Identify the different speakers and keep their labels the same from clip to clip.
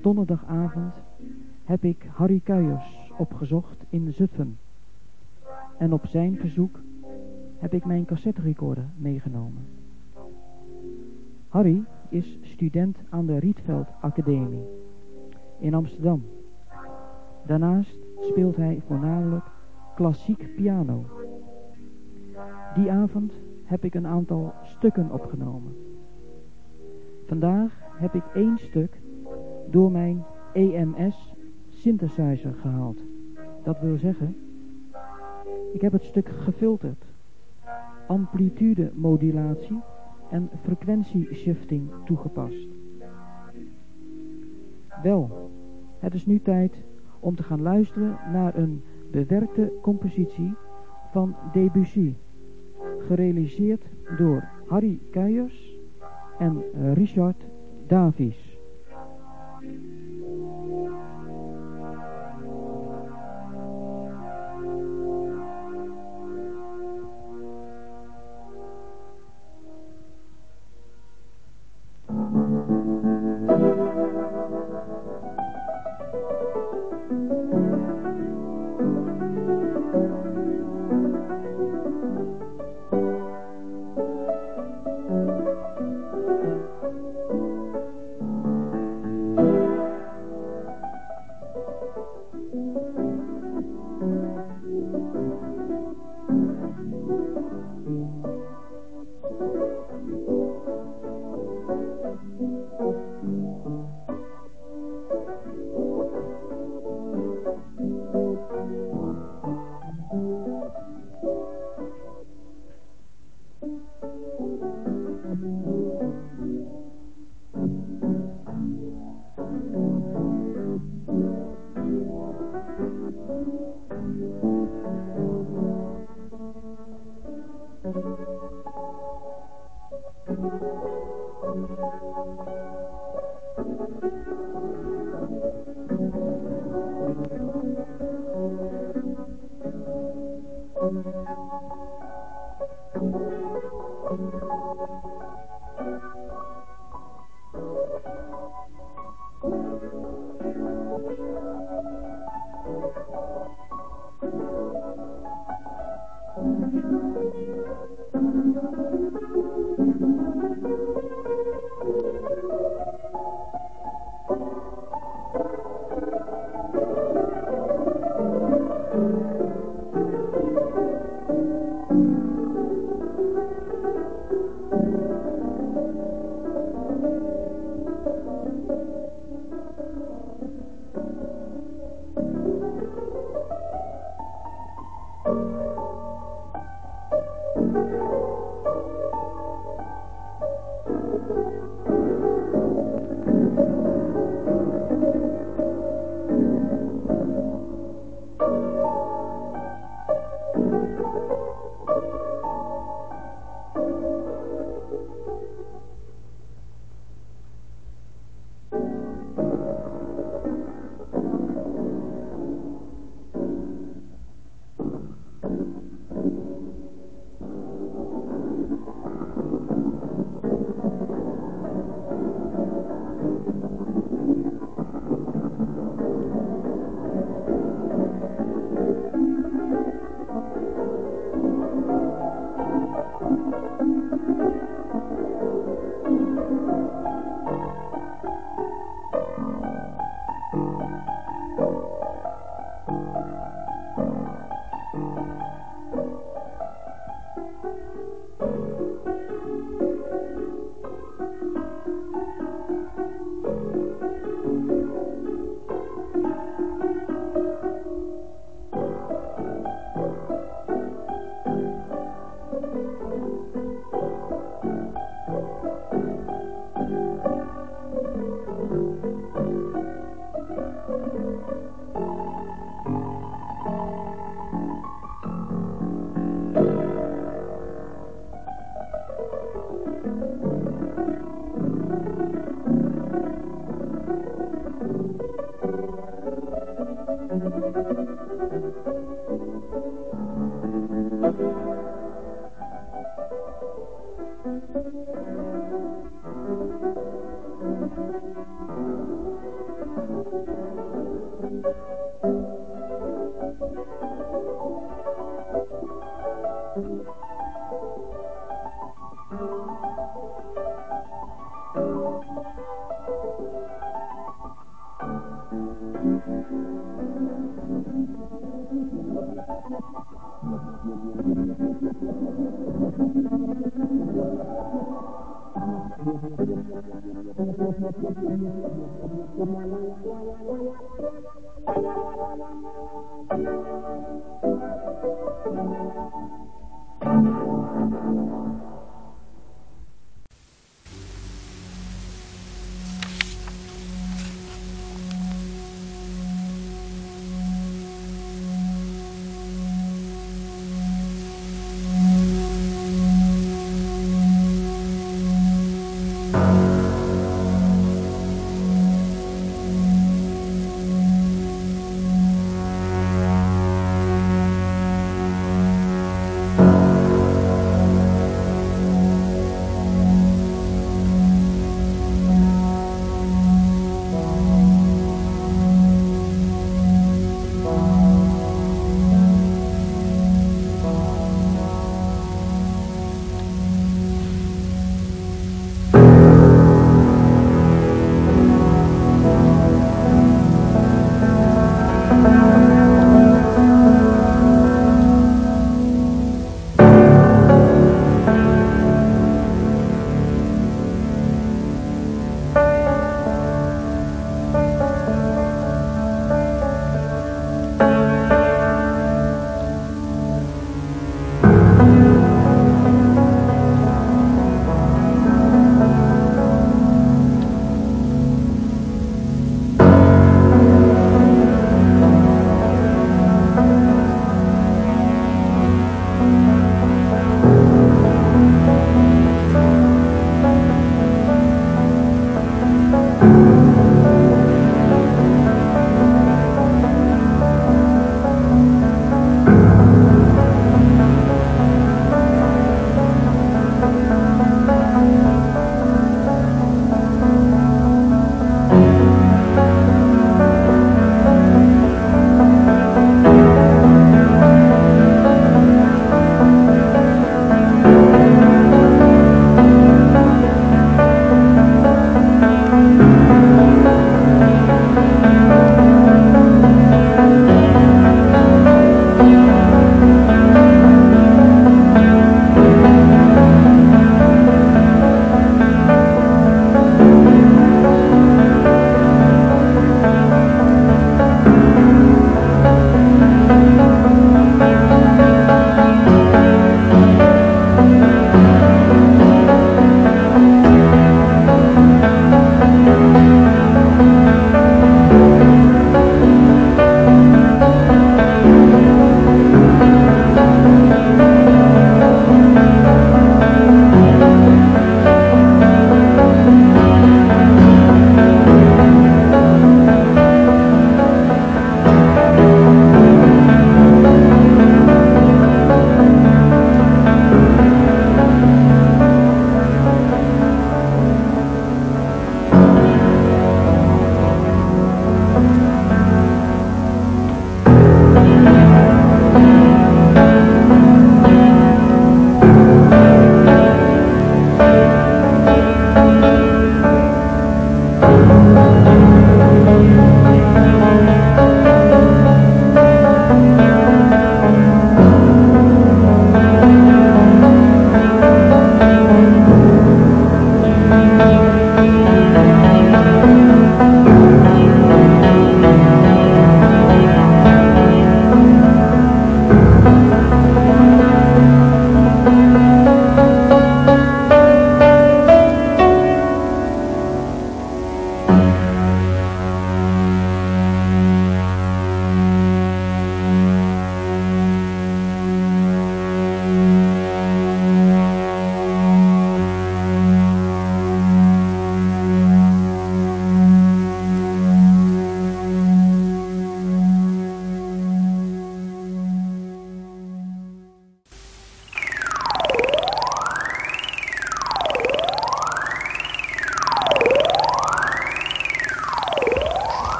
Speaker 1: Donderdagavond heb ik Harry Kuijers opgezocht in Zutphen. En op zijn verzoek heb ik mijn recorder meegenomen. Harry is student aan de Rietveld Academie in Amsterdam. Daarnaast speelt hij voornamelijk klassiek piano. Die avond heb ik een aantal stukken opgenomen. Vandaag heb ik één stuk door mijn EMS synthesizer gehaald. Dat wil zeggen, ik heb het stuk gefilterd, amplitude modulatie en frequentieshifting toegepast. Wel, het is nu tijd om te gaan luisteren naar een bewerkte compositie van Debussy, gerealiseerd door Harry Kuijers en Richard Davies.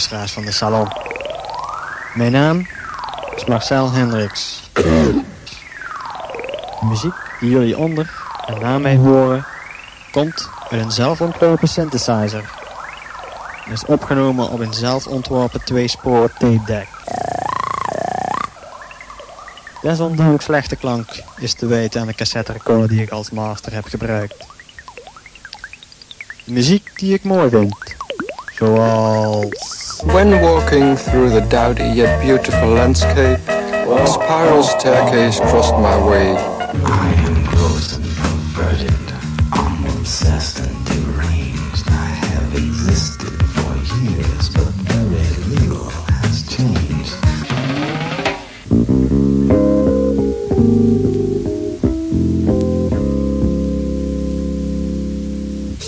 Speaker 2: Van de salon. Mijn naam is Marcel Hendricks. De muziek die jullie onder en na mij horen, komt uit een zelfontworpen synthesizer. en is opgenomen op een zelfontworpen tweespoor tape deck. Desondanks slechte klank is te weten aan de cassette recorder die ik als master heb gebruikt. Muziek die ik mooi vind. Zoals...
Speaker 3: When walking through the dowdy yet beautiful landscape, a spiral staircase crossed my way.
Speaker 4: I am gross and perverted, obsessed and deranged. I have existed for years, but very little has changed.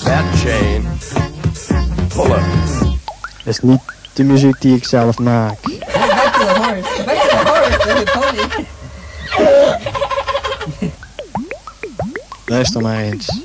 Speaker 3: That chain. Pull it.
Speaker 2: Dat is niet de muziek die ik zelf maak.
Speaker 5: Back to the horse. Back to the horse. The pony.
Speaker 2: Luister maar eens.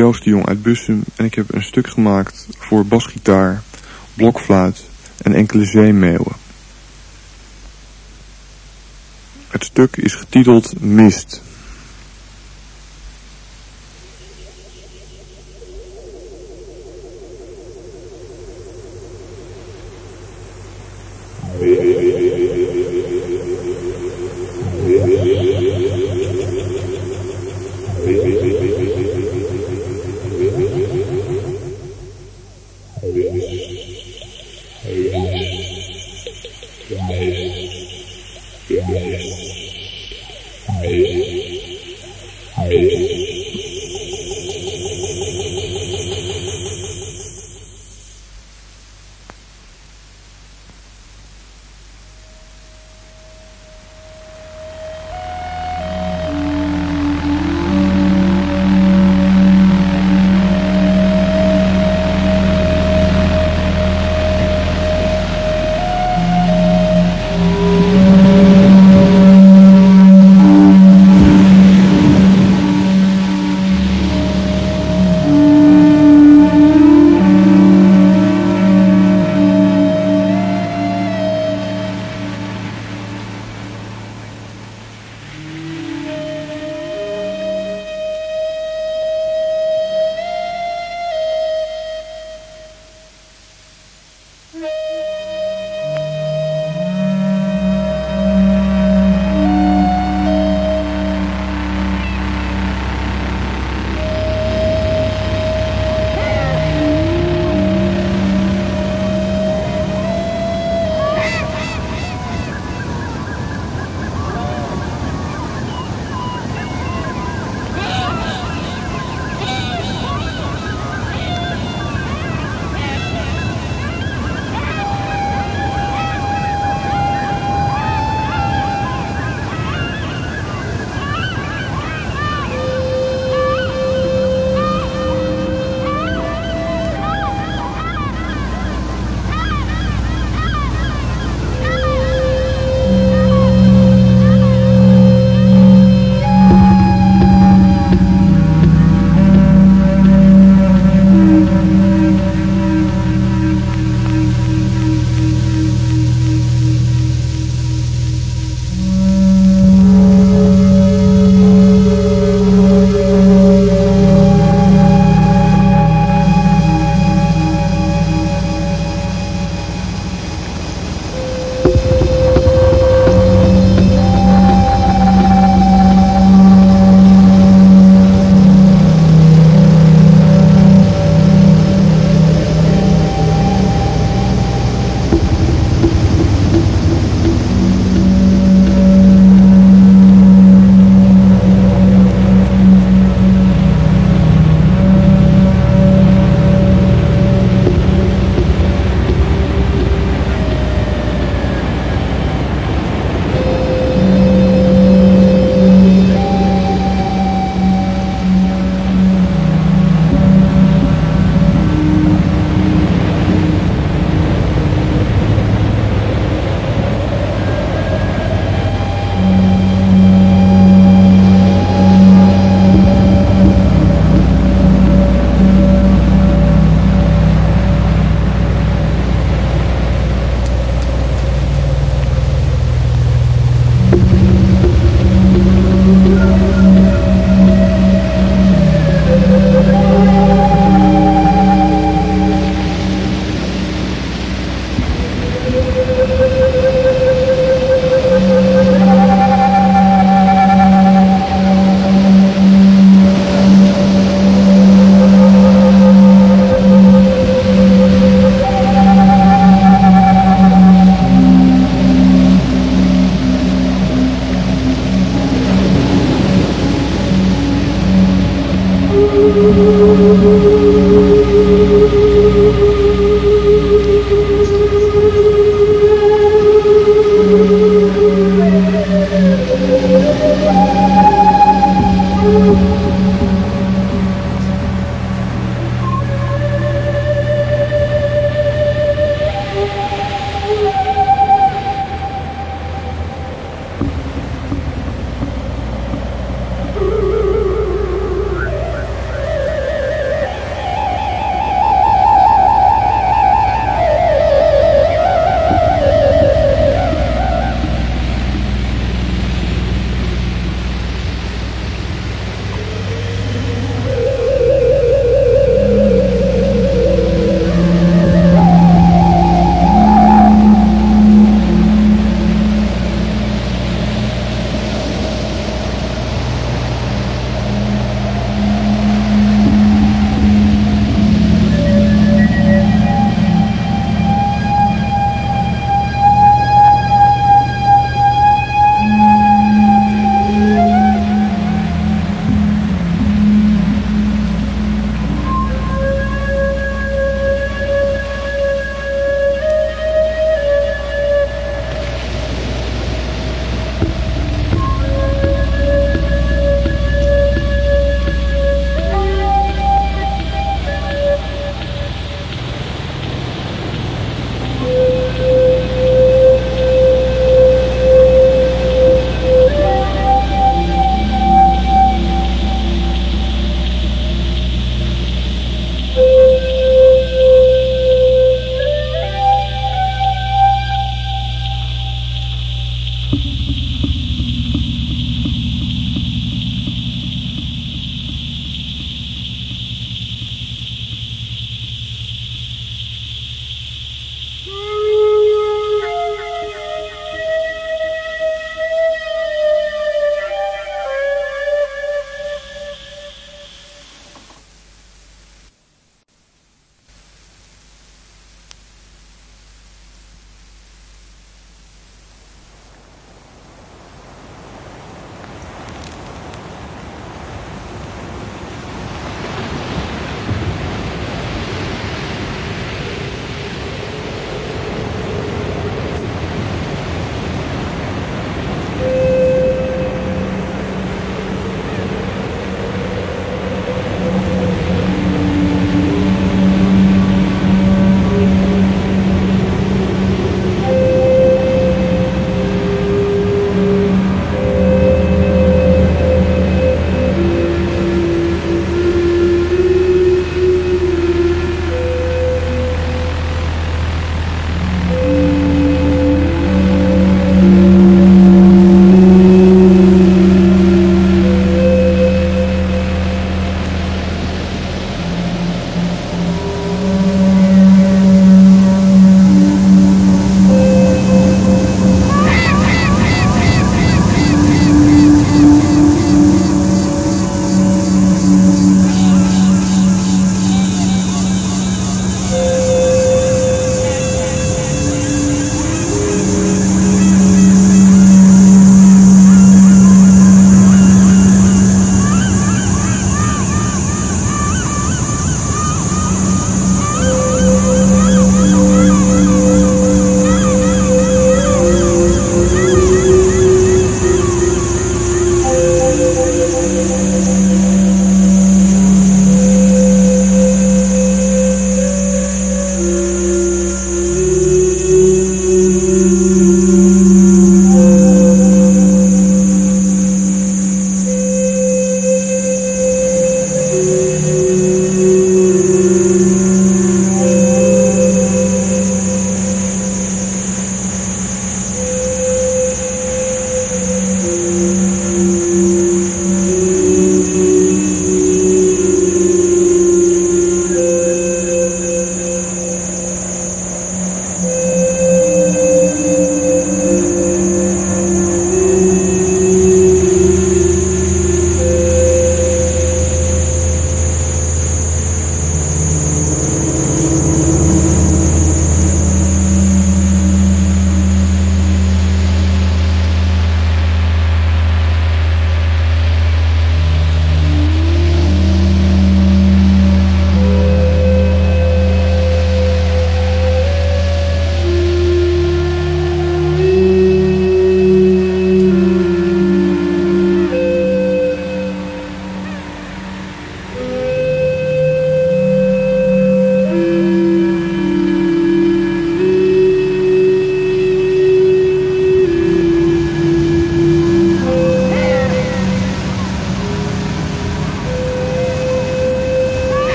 Speaker 6: Joost de Jong uit Bussum en ik heb een stuk gemaakt voor basgitaar, blokfluit en enkele zeemeeuwen. Het stuk is getiteld Mist.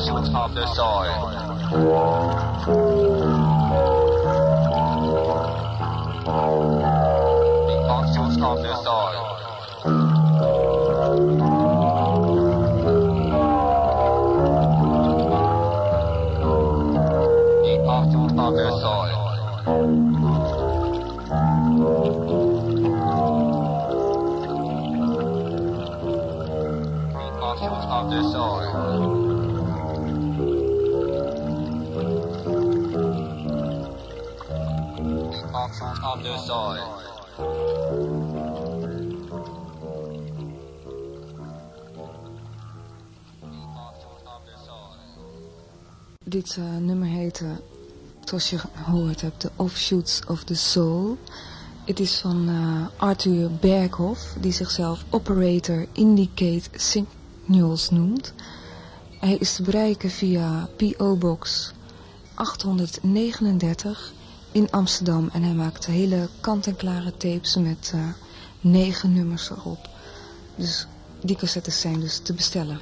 Speaker 7: Offshoots of the soil. The of the soil.
Speaker 8: Dit eh, nummer heet, eh, zoals je gehoord hebt, The Offshoots of the Soul. Het is van eh, Arthur Berghoff, die zichzelf Operator Indicate Signals noemt. Hij is te bereiken via P.O. Box 839 in Amsterdam. En hij maakt hele kant-en-klare tapes met eh, negen nummers erop. Dus die cassettes zijn dus te bestellen.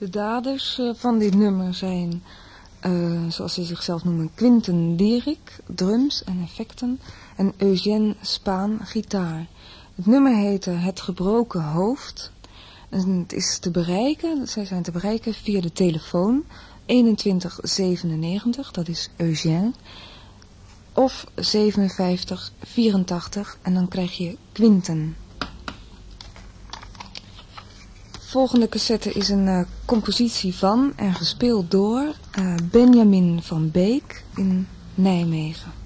Speaker 8: De daders eh, van dit nummer zijn, eh, zoals ze zichzelf noemen, Quinten Dierik, drums en effecten, en Eugène Spaan, gitaar. Het nummer heette Het Gebroken Hoofd. En het is te bereiken, zij zijn te bereiken via de telefoon 2197, dat is Eugène, of 5784 en dan krijg je Quinten. Volgende cassette is een uh, compositie van en gespeeld door uh, Benjamin van Beek in Nijmegen.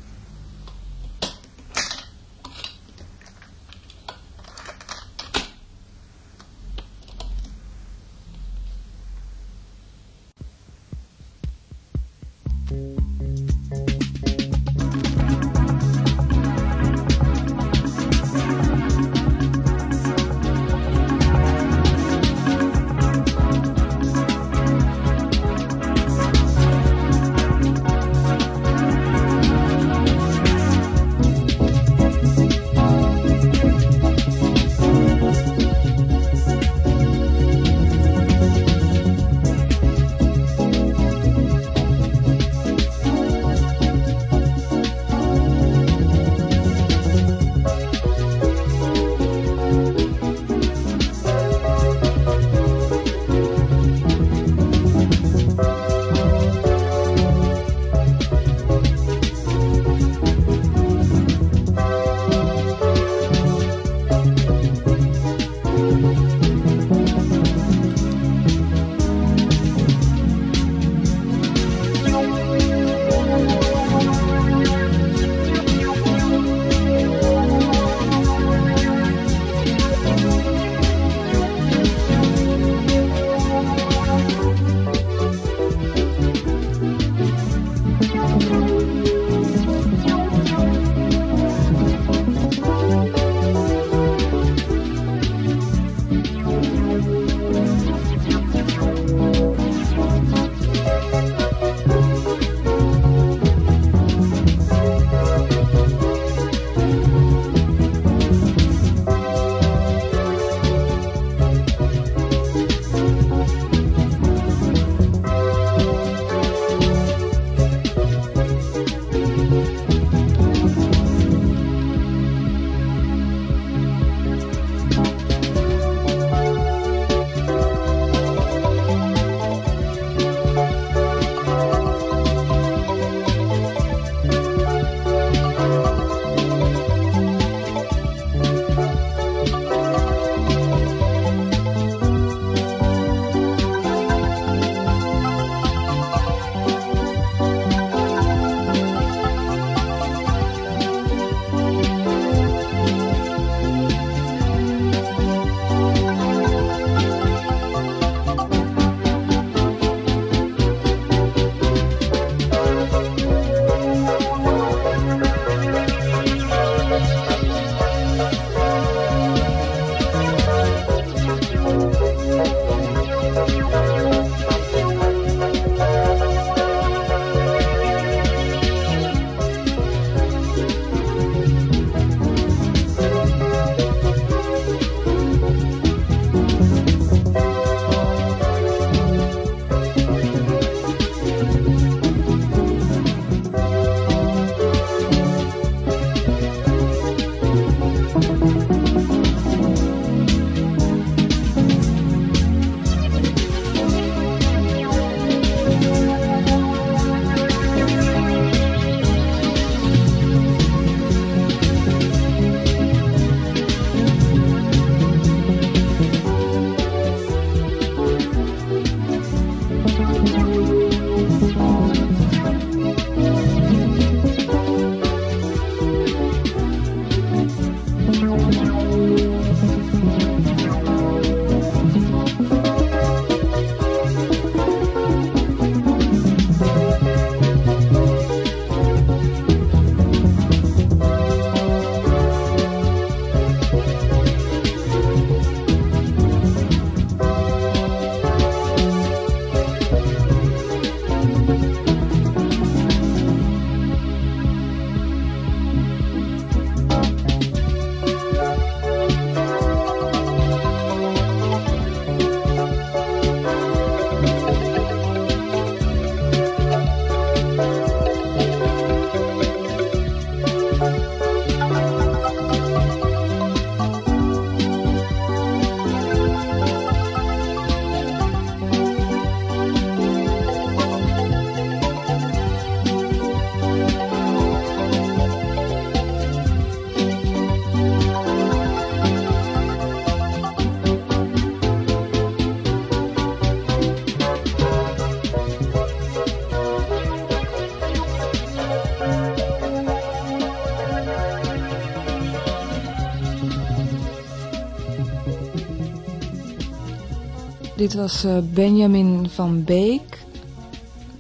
Speaker 8: Dit was eh, Benjamin van Beek.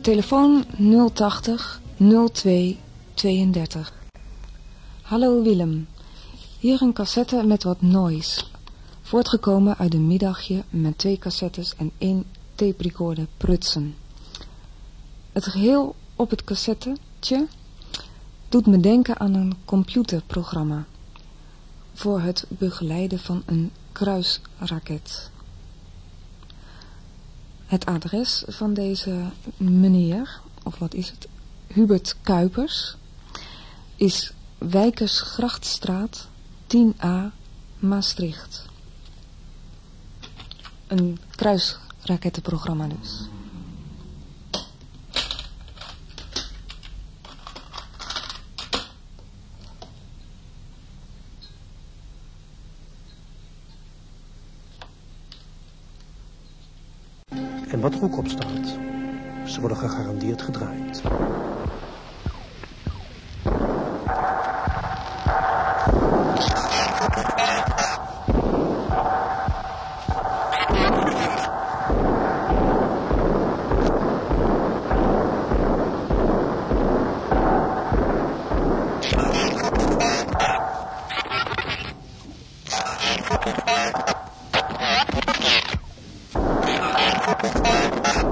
Speaker 8: Telefoon 080 02 32. Hallo Willem. Hier een cassette met wat noise. Voortgekomen uit een middagje met twee cassettes en één tape recorder prutsen. Het geheel op het cassettetje doet me denken aan een computerprogramma voor het begeleiden van een kruisraket. Het adres van deze meneer, of wat is het, Hubert Kuipers, is Wijkersgrachtstraat 10a Maastricht. Een kruisrakettenprogramma dus.
Speaker 9: En wat er ook op staat, ze worden gegarandeerd gedraaid.
Speaker 10: Thank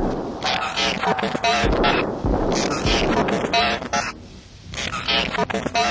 Speaker 10: you.